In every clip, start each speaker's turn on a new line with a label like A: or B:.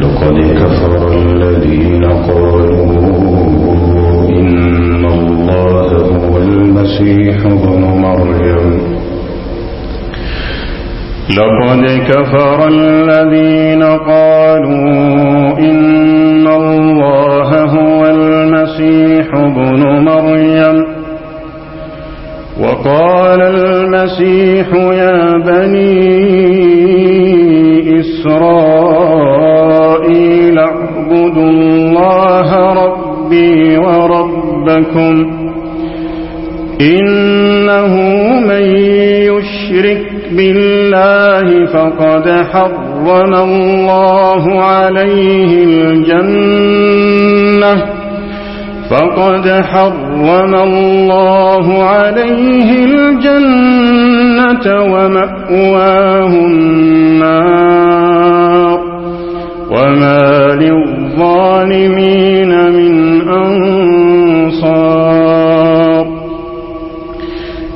A: لقد كفر الذين قالوا إن الله هو المسيح ابن مريم.
B: لقد كفر الذين قالوا إن الله هو المسيح ابن مريم. وقال المسيح يا بني اعبدوا الله ربي وربكم إنه من يشرك بالله فقد حرم الله عليه الجنة فقد حرم الله عليه الجنة ومأواه النار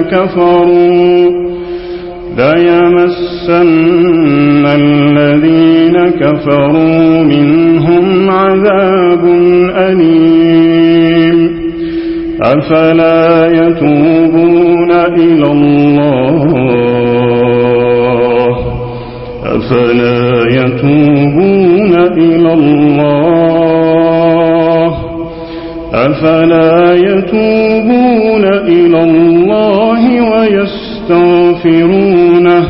B: كفروا ليمسن الذين كفروا منهم عذاب أليم. أفلا يتوبون إلى الله؟ أفلا يتوبون إلى الله؟ أفلا يتوبون تستغفرونه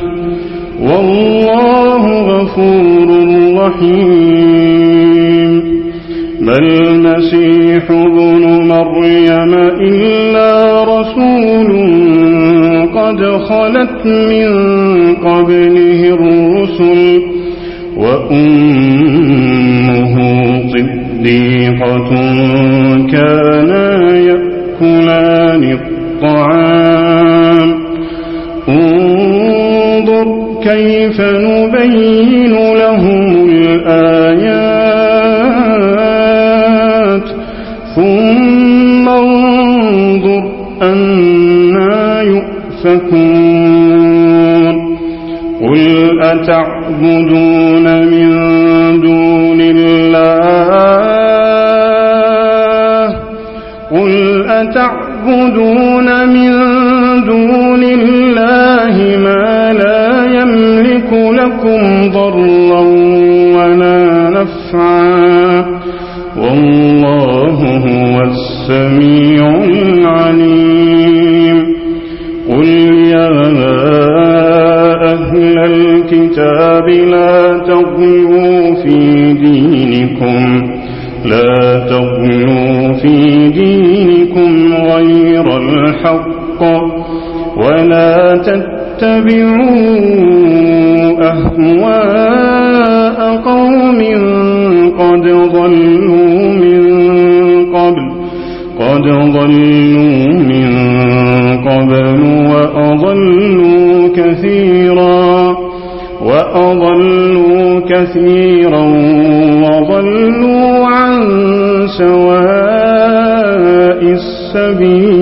B: والله غفور رحيم. ما المسيح ابن مريم إلا رسول قد خلت من قبله الرسل وأمه صديقة كاملة كيف نبين لهم الآيات؟ ثم انظر أنا يؤفكون. قل أتعبدون من دون الله؟ قل أتعبدون من دون الله ما لا يملك لكم ضرا ولا نفعا والله هو السميع العليم. قل يا أهل الكتاب لا تغيوا في دينكم لا تغيوا في دينكم غير الحق. الحق ولا تتبعوا أهواء قوم قد ضلوا من قبل قد ظلوا من قبل وأضلوا كثيرا وأضلوا كثيرا وضلوا عن سواء السبيل